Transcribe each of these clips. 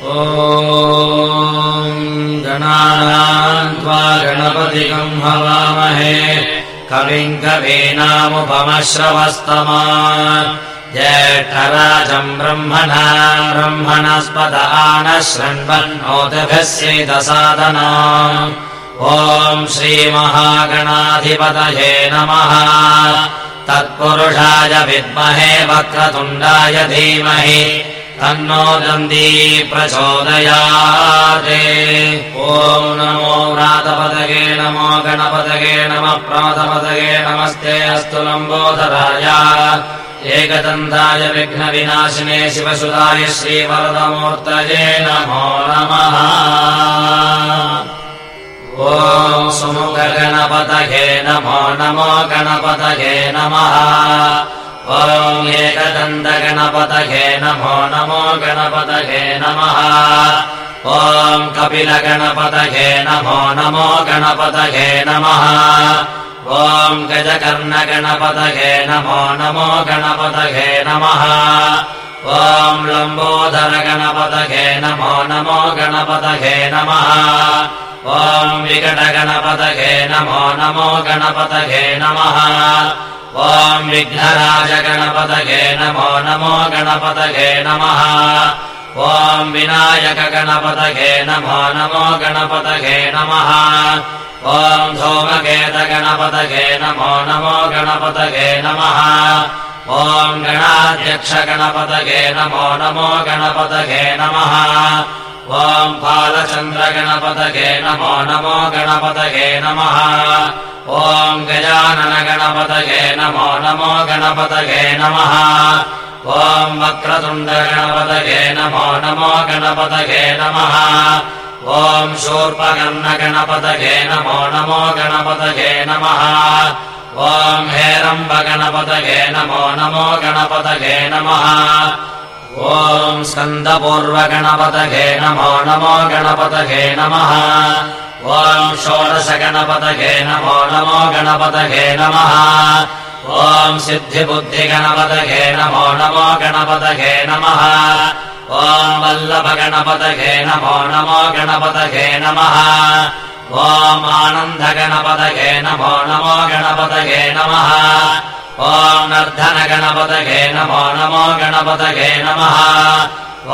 ॐ गणात्वा गणपतिकम् हवामहे। कविम् कवीनामुपमश्रवस्तमा ज्येष्ठराजम् ब्रह्मणा ब्रह्मणस्पद आनः शृण्वन्नोदभस्यैतसादना ॐ श्रीमहागणाधिपतये नमः। तत्पुरुषाय विद्महे वक्रतुण्डाय धीमहि तन्नो दन्दी प्रचोदयाते। ॐ नमो व्रातपदगे नमो गणपदगे नमः प्रमथपदगे नमस्ते अस्तु लम्बोधराय एकदन्ताय विघ्नविनाशिने शिवसुदाय श्रीवरदमूर्तये नमो नमः। ॐ सुमुखगणपतये नमो नमो गणपतये नमः ॐ एकदन्तगणपतये नमो नमो गणपतये नमः। ॐ कपिलगणपतये नमो नमो गणपतये नमः ॐ गजकर्णगणपतये नमो नमो गणपतये नमः। ॐ लम्बोदरगणपतये नमो नमो गणपतये नमः। ॐ विकटगणपतये नमो नमो गणपतये नमः। ॐ विघ्नराजगणपतये नमो नमो गणपतये नमः ॐ विनायकगणपतये नमो नमो गणपतये नमः। ॐ धूमकेतगणपतये नमो नमो गणपतये नमः ॐ गणाध्यक्षगणपतये नमो नमो गणपतये नमः। ॐ बालचन्द्रगणपतये नमो नमो गणपतये नमः। ॐ गजाननगणपतये नमो नमो गणपतये नमः। ॐ वक्रतुण्डगणपतये नमो नमो गणपतये नमः। ॐ शूर्पकर्णगणपतये नमो नमो गणपतये नमः ॐ हेरम्बगणपतये नमो नमो गणपतये नमः। ॐ स्कन्दपूर्वगणपतये नमो नमो गणपतये नमः। ॐ षोडशगणपतये नमो नमो गणपतये नमः। ॐ सिद्धिबुद्धिगणपतये नमो नमो गणपतये नमः। ॐ वल्लभगणपतये नमो नमो गणपतये नमः ॐ आनन्दगणपतये नमो नमो गणपतये नमः। ॐ नर्धनगणपतये नमो नमो गणपतये नमः।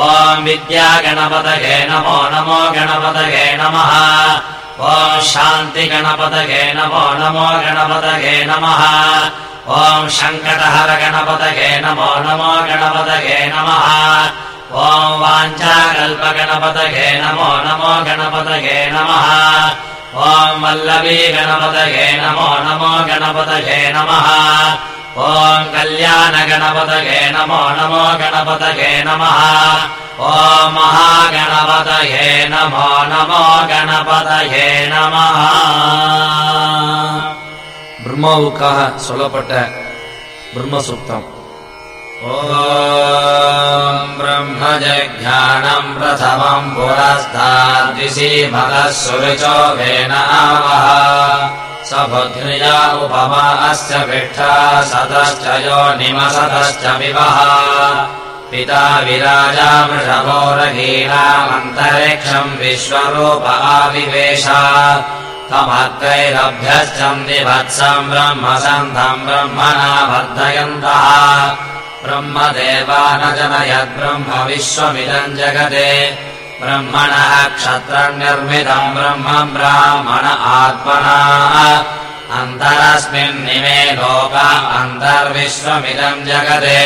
ॐ विद्यागणपतये नमो नमो गणपतये नमः। ॐ शान्तिगणपतये नमो नमो गणपतये नमः। ॐ शङ्कटहरगणपतये नमो नमो गणपतये नमः ॐ वाञ्छाकल्पगणपतये नमो नमो गणपतये नमः ॐ वल्लभीगणपतये नमो नमो गणपतये नमः ॐ कल्याणगणपतये नमो नमो गणपतये नमः ॐ महागणपतये नमो नमो गणपतये नमः பிரம்மாவுக்காக சொல்லப்பட்ட பிரம்மசுப்தம் ॐ ब्रह्मजज्ञानम् प्रथमम् पुरस्ताद्विषीमतः सुरुचो वेनावः स बुध्न्या उपमा अस्य पिष्ठा सतश्च यो निमसतश्च विवः पिता विराजा वृषभोरहीनामन्तरिक्षम् विश्वरूप आविवेश। तमग्रैरभ्यश्चम् विभत्सम् ब्रह्मसन्धम् ब्रह्मणा वर्धयन्तः ब्रह्मदेवा न जनयद्ब्रह्म विश्वमिदम् जगते। ब्रह्मणः क्षत्रम् ब्रह्म ब्राह्मण आत्मना। अन्तरस्मिन्निमे लोका अन्तर्विश्वमिदम् जगते।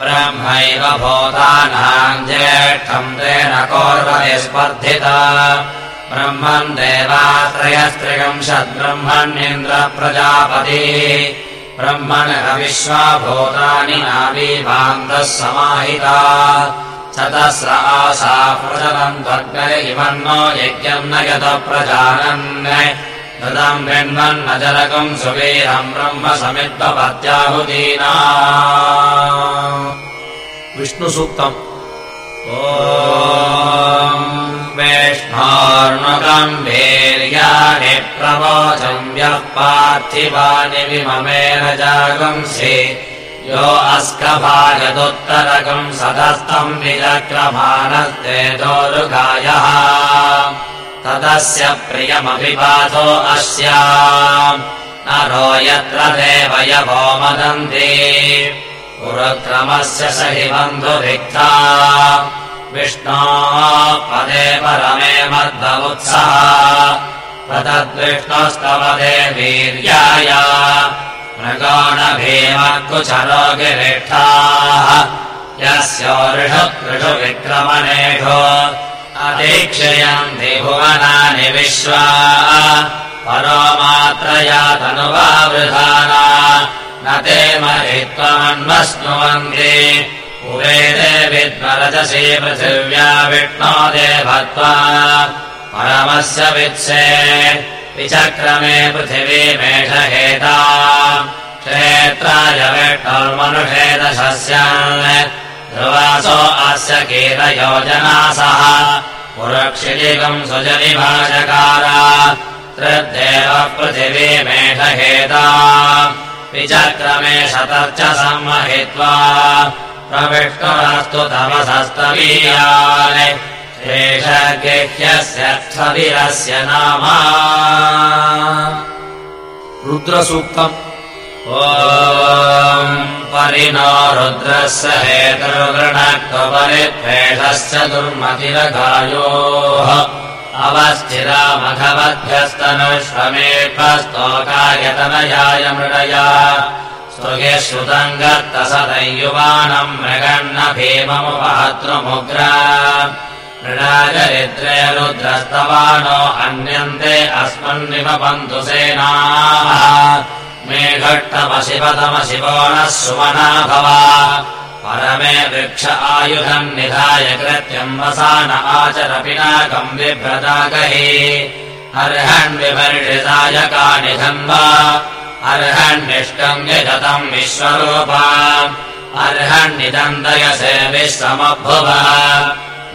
ब्रह्मैव भूतानाम् ज्येष्ठम् तेन कोर्वति स्पर्धिता ब्रह्मम् देवात्रयस्त्रिगंशद्ब्रह्मण्येन्द्र ब्रह्मण अविश्वाभूतानि नावीभान्तः समाहिता। सतस्रहासा प्रजलन्त्वज्ञमन्मो यज्ञम् न यत प्रजानन्। तदम् बृह्मन् न जनकम् सुबीरम् ब्रह्म समिद्भक्त्याहुदीना विष्णुसूक्तम्। वीर्याणि प्रवोचम् यः पार्थिवानि विममेन जागंसि। यो अस्कभागदुत्तरकम् सदस्तम् विचक्रमाणस्ते दोरुगायः। तदस्य प्रियमभिपातो अस्या नरो यत्र देवयवो मदन्ति पुरक्रमस्य स हि बन्धुभिक्ता विष्णो पदे परमे मद्भवुत्सः पदद्विष्णोस्तवदे वीर्याय। मृगोणभीमकुचरोगिरिष्ठाः यस्योऋषु विक्रमणेषु। अतीक्षयन्ति भुवनानि विश्वा। परो मात्रया तनुवावृधाना न ते मरित्वमन्वस्नुवन्ति उवेदे विद्मरजसी पृथिव्या विष्णो देभत्वा परमस्य वित्से विचक्रमे पृथिवीमेषहेता क्षेत्राय विष्णोर्मनुषेदशस्यान् ध्रुवासो अस्य कीलयोजनासः पुरक्षिलिकम् सुजनिभाषकार। त्रिदेव पृथिवीमेषहेता विचक्रमे शतर्च एष गेह्यस्य स्थविरस्य नाम। रुद्रसूक्तम्। ॐ परिणो रुद्रस्य हेतुर्गृणक्वपरित्वेषश्च दुर्मतिरगायोः अवस्थिरामघवध्यस्तनुष्वमेष्वस्तोकायतनयाय मृडया सुगे श्रुतम् गत्तसदैयुवानम् मृगन्न भीममुपहतृमुग्रा मृडाचरित्रे रुद्रस्तवानो अन्यन्ते अस्मन्निमपन्तु सेनाः। मेघट्टमशिवतमशिवो नः सुमना भव परमे वृक्ष आयुधम् निधाय कृत्यम् वसान आचरपिनाकम् बिभ्रदागहि। अर्हन् विभर्षिताय कानि धन्वा अर्हन्निष्टम् यजतम् विश्वरूपा। अर्हन्निदन्दयसे विश्वमभुव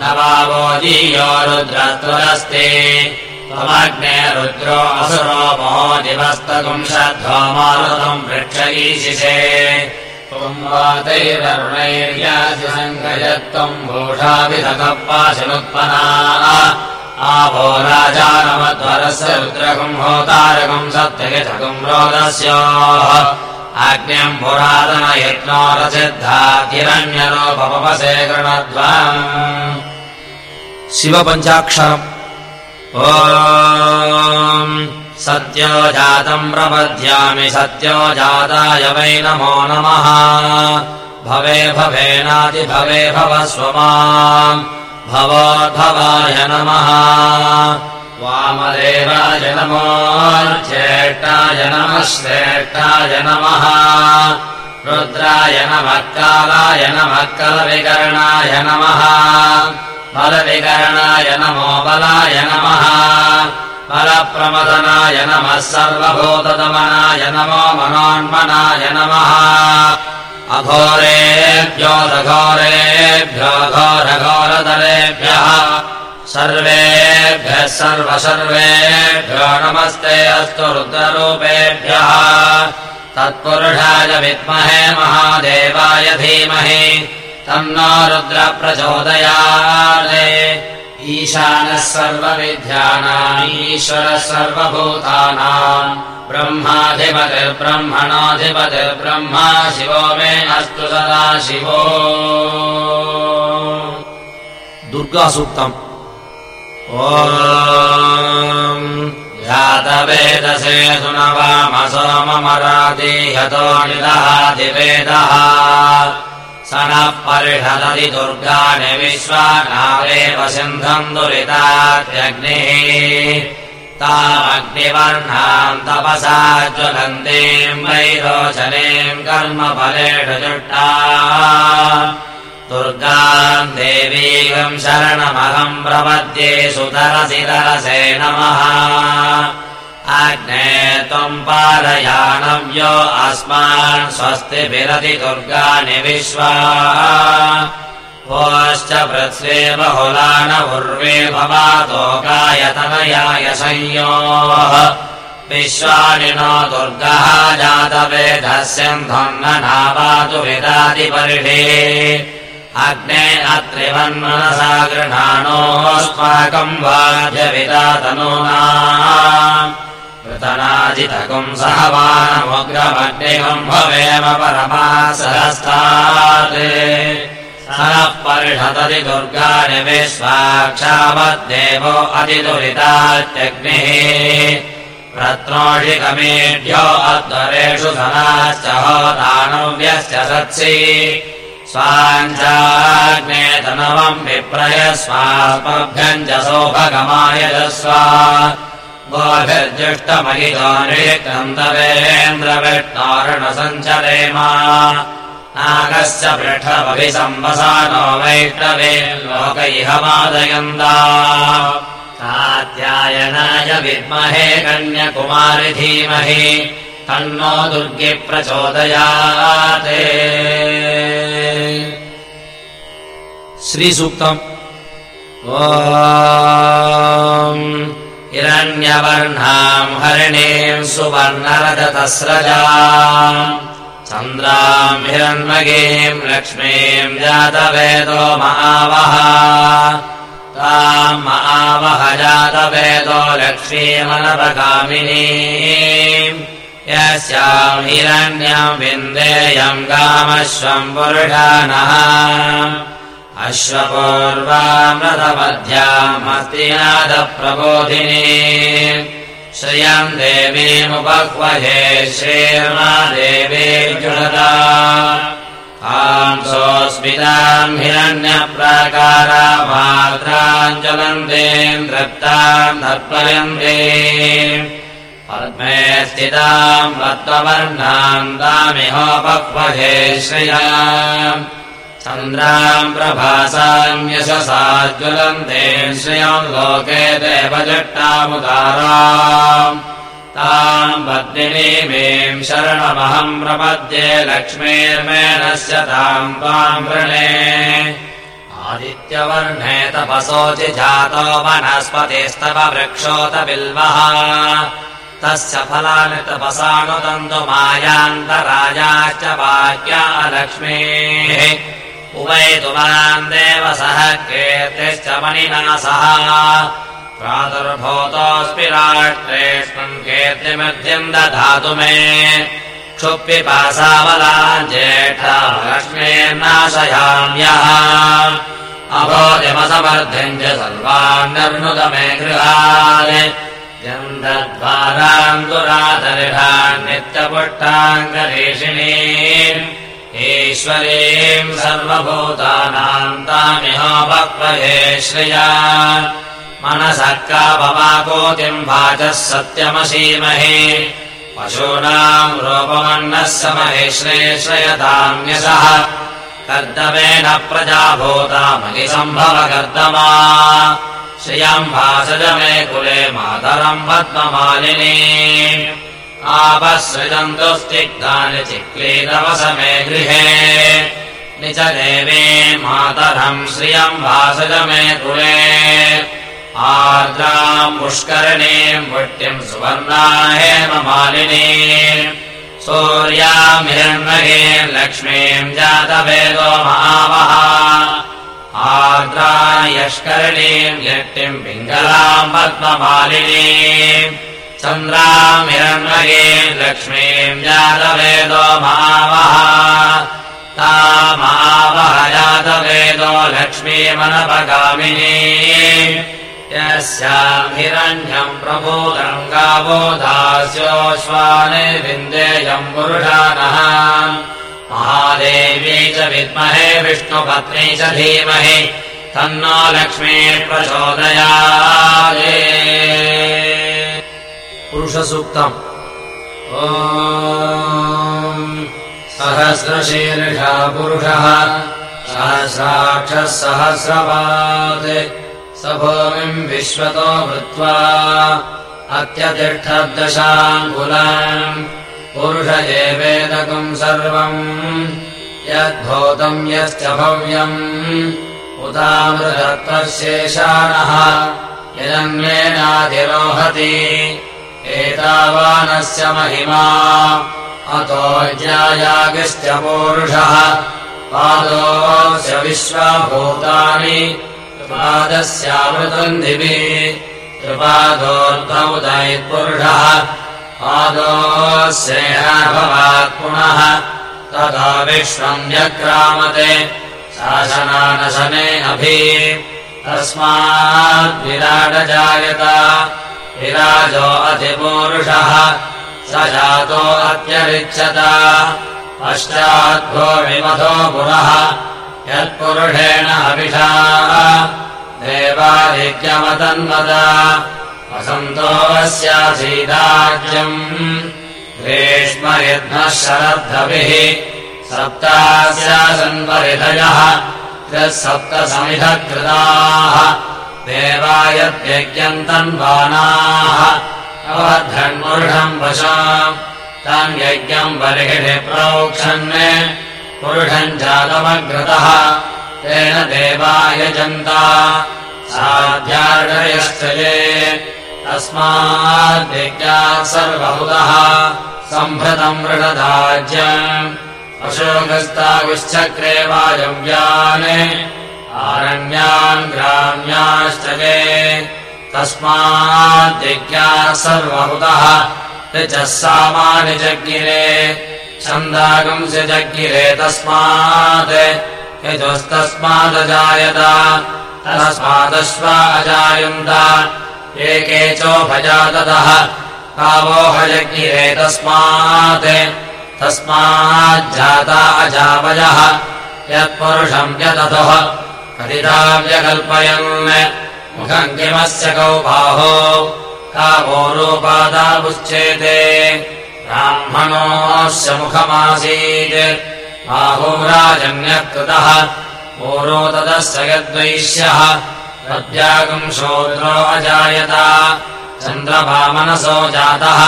न वावोदीयो रुद्रस्तुरस्ति त्वमग्ने रुद्रो असुरो महो दिवस्तगुंशध्वो मारुतम् वृक्षईशिषे त्वम् वातैररुणैर्यासिसङ्गयत्वम् भूषाभिधकपाशिनुत्पना आवो राजानमध्वरस्य रुद्रकम् होतारकम् सत्यगिधकम् रोदस्योः। आज्ञम् पुरातनयत्नो रसिद्धा शिवपञ्चाक्षरम्। ॐ सत्यो जातम् प्रपद्यामि सत्यो जाताय वै नमो नमः। भवे भवेनादिभवे भव स्वमाम् भवोद्भवाय नमः। वामदेवाय नमो ज्येष्ठाय नमः। श्रेष्ठाय नमः रुद्राय नमः कालाय नमः कलविकरणाय नमः। बलविकरणाय नमो बलाय नमः बलप्रमदनाय नमः सर्वभूतदमनाय नमो मनोन्मनाय नमः। अघोरेभ्यो दघोरेभ्यो घोरघोरदलेभ्यः सर्वेभ्यः सर्वसर्वेभ्यो नमस्ते अस्तु रुद्ररूपेभ्यः। तत्पुरुषाय विद्महे महादेवाय धीमहि। तन्नो रुद्रप्रचोदयात् ईशानः सर्वविद्यानाम् ईश्वरः सर्वभूतानाम् ब्रह्माधिपतिर्ब्रह्मणोऽधिपतिर्ब्रह्मा शिवो मे अस्तु सदा शिवो। दुर्गासूक्तम् ॐ जातवेदसे सुनवामसो ममरादिहतो निदहादिवेदः स नः परिषदति दुर्गानि विश्वानावेव सिन्धम् दुरितात्यग्निः तामग्निवर्णाम् तपसा ज्वलन्तीम् वैरोचनीम् कर्मफलेषु जुष्टा। दुर्गाम् देवीगम् शरणमहम् प्रपद्ये सुतरसि तरसे नमः अग्ने त्वम् पारयानव्यो अस्मान् स्वस्ति विरति दुर्गाणि विश्वा पोश्च पृथ्वे बहुला न उर्वे भवातोकायतनयाय संयोः। विश्वानि नो दुर्गः जातवेदस्यन्ध्वन्न नावातु विदादिपरिषे अग्ने अत्रिवन्मनसा गृहाणोऽस्माकम् वाद्यविदातनूना भवेम परमासहस्तात् सनः परिषदति दुर्गानि विश्वाक्षावद्देवो अतिदुरितात्यग्निः। रत्नोषिकमेढ्यो अध्वरेषु धनाश्च होदानव्यश्च सत्सि। स्वाञ्चाग्ने धनवम् विप्रय स्वात्मभ्यम् च सौभगमायजस्व गोभिर्जुष्टमहितोन्द्रवेन्द्रविष्टारणसञ्चरेमा नागश्च पृष्ठमभिसंवसानो वैष्णवे लोकैह वादयन्दा कात्यायनाय विद्महे कन्यकुमारि धीमहि तन्नो दुर्गे प्रचोदयात्। श्रीसूक्तम्। ॐ हिरण्यवर्णाम् हरिणीम् सुवर्णरजतस्रजा। चन्द्राम् हिरण्मयीम् लक्ष्मीम् जातवेदो महावः। ताम् महावह जातवेदो लक्ष्मीमनपगामिनी यस्याम् हिरण्यम् विन्देयम् कामश्वम् पुरुषानः अश्वपूर्वामृतमध्यामस्तिनादप्रबोधिनी श्रियम् देवीमुपह्वहे श्रीर्मा देवी जुषदा कांसोऽस्मिताम् हिरण्यप्राकारामात्राम् ज्वलन्तीम् दृप्ताम् तत्पर्यन्ते पद्मे स्थिताम् वत्त्ववर्णाम् तामिहोपह्वहे श्रिया चन्द्राम् प्रभासाम् यशसा ज्वलन्ते श्रियम् लोके देवजट्टामुदारा ताम् पद्मिनीमीम् शरणमहम् प्रपद्ये लक्ष्मीर्मेणस्य ताम् त्वाम् वृणे। आदित्यवर्णे तपसोऽचि जातो वनस्पतिस्तव वृक्षोत बिल्वः। तस्य फलानि तपसानुदन्तु मायान्तराजाश्च वाक्या लक्ष्मीः उभयतु माम् देव सह कीर्तिश्च सह प्रादुर्भूतोऽस्मि राष्ट्रेष्वम् कीर्तिमध्यम् दधातु मे। क्षुप्पिपासावलाम् ज्येष्ठा लक्ष्मीर्नाशयाम्यः अभोजमसमर्थ्यम् च सर्वान् निर्नुत मे गृहान् जन्दद्वाराम् नित्यपुष्टाङ्गरेषिणी ईश्वरीम् सर्वभूतानाम् तामिह वक्वहे श्रिया मनसः कापमाकोतिम् वाचः सत्यमसीमहे। पशूनाम् रूपमन्नः समहे श्रेश्रयताम्यसः कर्दमेन प्रजाभूतामहिसम्भव कर्दमा श्रियम् भासज मे कुले मातरम् पद्ममालिनी आपसृजन्तु स्तिग्धानि चिक्लीतवस मे गृहे। निच देवे मातरम् श्रियम् भासज मे कुले। आर्द्राम् पुष्करणीम् पुट्यम् सुवर्णा हेममालिनी सूर्याम् हिरण्महे लक्ष्मीम् जातवेदो महावः। आर्द्रा यष्करणीम् यष्टिम् पिङ्गलाम् पद्ममालिनी चन्द्राम् हिरण्मये लक्ष्मीम् जातवेदो महावः तामावह जातवेदो लक्ष्मीमनपगामिनी। यस्याम् हिरण्यम् प्रबोधम् गावो दास्योश्वाने विन्देयम् पुरुषानः। महादेवी च विद्महे विष्णुपत्नी च धीमहि। तन्नो लक्ष्मी प्रचोदयात् सहस्रशीर्षा पुरुषः सहस्राक्षः सहस्रपात्। भूमिम् विश्वतो भूत्वा अत्यतिष्ठद्दशाङ्कुलाम् पुरुष एवेदकम् सर्वम् यद्भूतम् यश्च भव्यम्। उदामृतत्वशेषाणः यदन्येनाधिरोहति एतावानस्य महिमा। अतो ज्यायागिश्च पूरुषः। पादोऽस्य विश्वभूतानि। त्रिपादोद्भौतैत्पुरुषः पादोऽस्येहाभवात् पुनः। तथा विश्वम् व्यक्रामते शासनानशने अभि तस्माद्विराटजायत विराजो अधिपूरुषः स जातो अत्यरिच्छत। पश्चाद्भो विमथो पुरः यत्पुरुषेण अभिषा। देवादित्यमतन्वद वसन्तोऽस्यासीदाज्यम् ग्रीष्म यद्मः शरद्धभिः सप्तास्यासन्वरिधयः सप्तसमिधकृताः देवायद्यज्ञम् तन्वानाः। अवधन्मुरुषम् वशा। तम् यज्ञम् बर्हिणि प्रोक्षन्। पुरुषम् जातमग्रतः। तेन देवायजन्ता साध्यार्णयश्च ये। तस्माद्यज्ञात् सर्वहुतः सम्भृतम् मृषदाज्यम् अशोकस्ताविश्चक्रे वायव्यान् आरण्यान् ग्राम्याश्च ये। तस्माद्यज्ञात् सर्वहुतः। ऋचः सामानि जग्गिरे तस्मात्। यजोस्तस्मादजायत तस्मादश्वा अजायन्त। एके चोभजाततः। कावोहजग्गिरे तस्मात्। तस्माज्जाता अजावयः यत्पुरुषम् यदतुः कथिताव्यकल्पयन् मुखम् किमस्य कौ बाहो कावो रूपादाबुश्चेते ब्राह्मणोऽस्य मुखमासीत्। बाहुराजन्यः कृतः पूरो तदस्य यद्वैश्यः तद्यागम् शोद्रो अजायत। चन्द्रभामनसो जातः।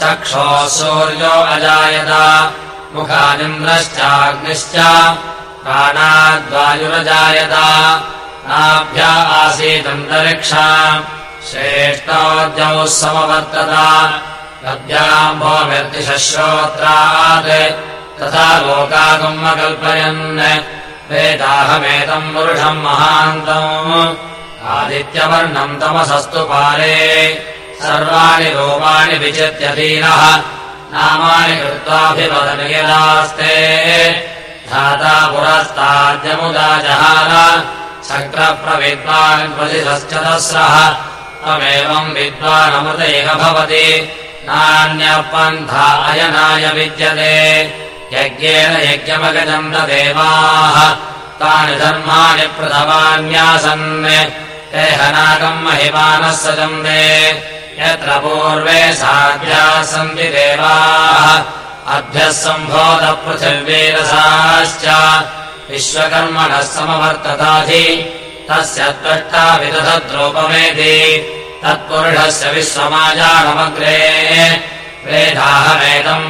चक्षोः सूर्यो अजायत। मुखानिन्द्रश्चाग्निश्च प्राणाद्वायुरजायत नाभ्या आसीदन्तरिक्षा। श्रेष्ठोद्यौः समवर्तत। नद्याम्भो व्यक्तिश्रोत्रात् तथा लोकागम् अकल्पयन् वेदाहमेतम् पुरुषम् महान्तम्। आदित्यवर्णम् तमसस्तु पारे। सर्वाणि रूपाणि विचित्यधीनः नामानि कृत्वाभिवदन् यदास्ते धाता पुरस्ताद्यमुदा जहार शक्रप्रविद्वान् प्रतिशश्चतस्रः त्वमेवम् विद्वानमृतैव भवति। नान्यपन्था अयनाय विद्यते। यज्ञेन यज्ञमगजम् न देवाः। तानि धर्माणि प्रथमान्यासन्। एहनागम् महिमानः सजन्ते यत्र पूर्वे साध्याः सन्ति देवाः अभ्यः सम्भोधपृथिवीरसाश्च विश्वकर्मणः समवर्तताधि तस्य त्वष्टा विदधद्रूपमेति तत्पुरुषस्य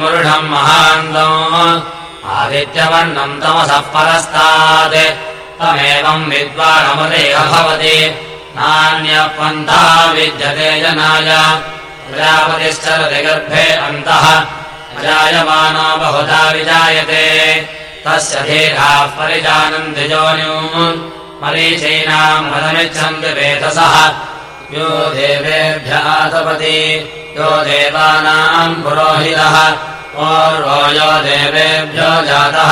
पुरुषम् महान्तम् आदित्यवर्णम् तमसः परस्तात् तमेवम् विद्वानमदेव भवति। नान्यपन्था विद्यते जनाय। प्रजापतिश्चरति गर्भे अन्तः अजायमानो बहुधा विजायते। तस्य धीराः परिजानन्ति जोन्यो मरीचीनाम् मदमिच्छन्ति वेदसः यो देवेभ्यातपति यो देवानाम् पुरोहितः। पूर्वो यो देवेभ्यो जातः।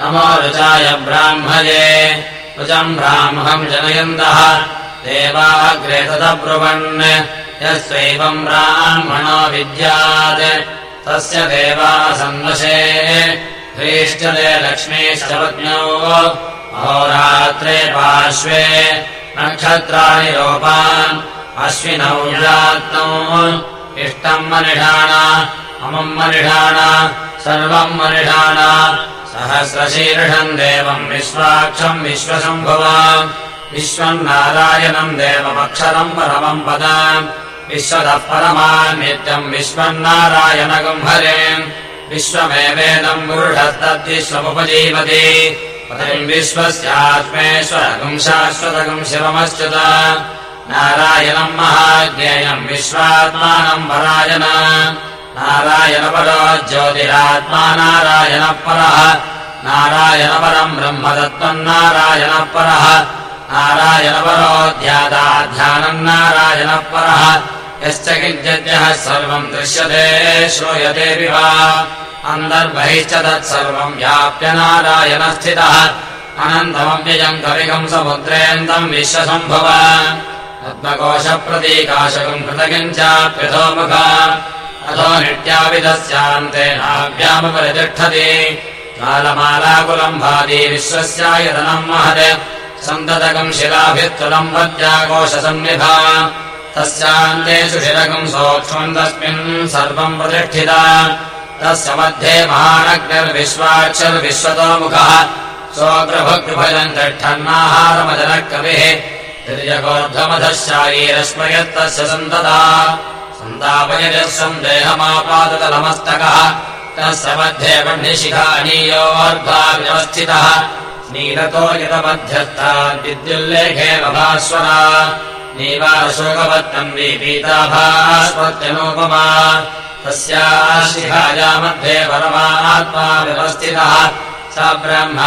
नमो रुचाय ब्राह्मये रुचम् ब्राह्मम् जनयन्तः। देवाग्रे तदब्रुवन्। यस्वैवम् ब्राह्मणो विद्यात् तस्य देवासन्वशे ह्रीष्टते लक्ष्मीश्च पत्न्यो अहोरात्रे पार्श्वे नक्षत्राणि रूपान् अश्विनौ जात्नौ इष्टम् मनिषाण अमम् मनिषाण सर्वम् मनिषाण। सहस्रशीर्षम् देवम् विश्वाक्षम् विश्वशम्भुवाम् विश्वम् नारायणम् देवमक्षरम् परमम् पद विश्वतः परमान् नित्यम् विश्वम् नारायणगम् हरे विश्वमेवेदम् पुरुषस्तद्विश्वमुपजीवति पतिम् विश्वस्यात्मेश्वरगम् शाश्वतगम् शिवमश्च्युत। नारायणम् महाज्ञेयम् विश्वात्मानम् परायण नारायणपरो ज्योतिरात्मा नारायणः परः नारायणपरम् ब्रह्मदत्तम् नारायणः परः नारायणपरो। ध्यानम् नारायणः यश्च किञ्चिद्यः सर्वम् दृश्यते श्रूयते अन्तर्बहिश्च तत्सर्वम् व्याप्य नारायणस्थितः अनन्तमव्ययम् कविकम् समुद्रेऽन्तम् विश्वसम्भव। पद्मकोशप्रतीकाशकम् मुख। अथो नित्याविधस्यान्तेनाव्यामुपरितिष्ठति कालमालाकुलम् भाति विश्वस्यायतनम् महत्। सन्ततकम् शिलाभित्तुलम् वद्याकोशसन्निभा तस्यान्ते सुशिरकम् सोक्ष्मम् तस्मिन् सर्वम् प्रतिष्ठिता। तस्य मध्ये महानग्निर्विश्वाक्षर्विश्वतो मुखः सोऽग्रभग्भजम् तिष्ठन्नाहारमजनः कविः तिर्यगोर्ध्वमधः शारीरस्मयत्तस्य सन्तता। सन्तापयजः सन्देहमापादतलमस्तकः तस्य मध्ये व्यवस्थितः नीलतो विद्युल्लेखे बभास्वरा मध्ये परमात्मा व्यवस्थितः। स ब्रह्म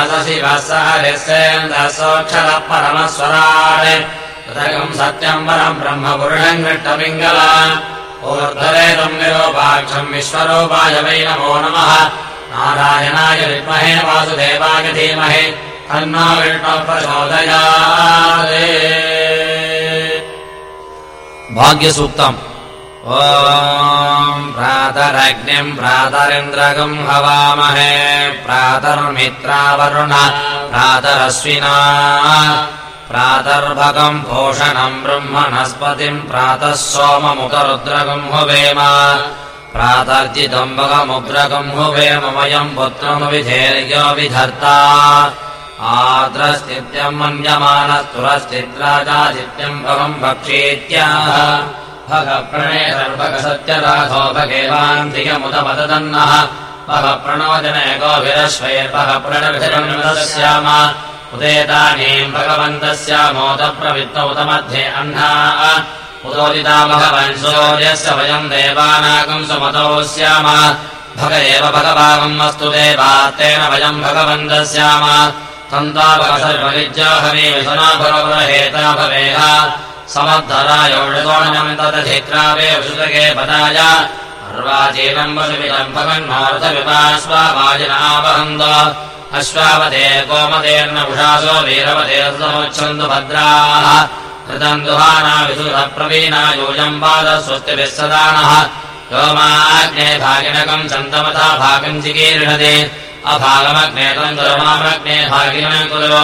पृथगम् सत्यम् परम् ब्रह्म पुरुषम् कृष्णपिङ्गला। ऊर्ध्वरेतम् निरोपाक्षम् विश्वरूपाय वै नमो नमः। नारायणाय विद्महे वासुदेवाय धीमहि। प्रचोदयात् भाग्यसूक्तम्। ॐ प्रातरग्निम् प्रातरिन्द्रगम् हवामहे प्रातर्मित्रावरुण प्रातरश्विना प्रातर्भगम् पोषणम् ब्रह्मणस्पतिम् प्रातः सोममुतरुद्रगम् हुवेम प्रातर्जितम्बकमुग्रगम् हुवेम वयम् पुत्रमविधेर्यो विधर्ता आद्रस्तित्यम् मन्यमानस्तुरस्तित्राजादित्यम् भगम् भक्षेत्याह भगप्रणय सर्वगसत्यराघो भगेवान्तिकमुदमदन्नः भग प्रणोदनयगोभिरश्वैर्भग प्रणविधिरन्वदस्याम उदेतानीम् भगवन्तस्यामोदप्रवित्त उत मध्ये अह्नाः उदोदिता भगवन् सूर्यस्य वयम् देवानागम् सुमतो स्याम भग एव भगवागम् अस्तु देवात्तेन वयम् भगवन्तः स्याम तन्ताभगसर्वविद्याहमे विधुना भगवरहेता भवेह समद्धरायोषतोणम् तदधिक्रावे विशुतके पदाय अर्वाचीनम् वसुविदम् भगन्मारुतविपाश्वावाजिनावहन्द अश्वावते गोमतेर्न उषासो वीरवतेर्समुच्छन्तु भद्राः। कृतम् दुहाना विसुरप्रवीणा यूयम् पादः स्वस्तिभिः सदानः योमाग्ने भागिनकम् चन्दमथा भागम् चिकीर्णते अभागमग्ने तम् दुरमामग्ने भागिनम् कुरु